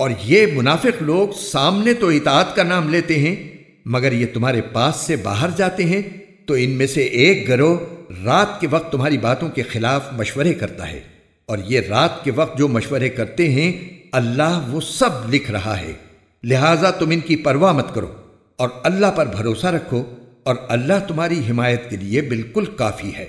اور یہ منافق لوگ سامنے تو اطاعت کا نام لیتے ہیں، مگر یہ تمہارے پاس سے باہر جاتے ہیں، تو ان میں سے ایک گروہ رات کے وقت تمہاری باتوں کے خلاف مشورے کرتا ہے۔ اور یہ رات کے وقت جو مشورے کرتے ہیں، اللہ وہ سب لکھ رہا ہے۔ لہٰذا تم ان کی پرواہ مت کرو، اور اللہ پر بھروسہ رکھو، اور اللہ تمہاری حمایت کے لیے بالکل کافی ہے۔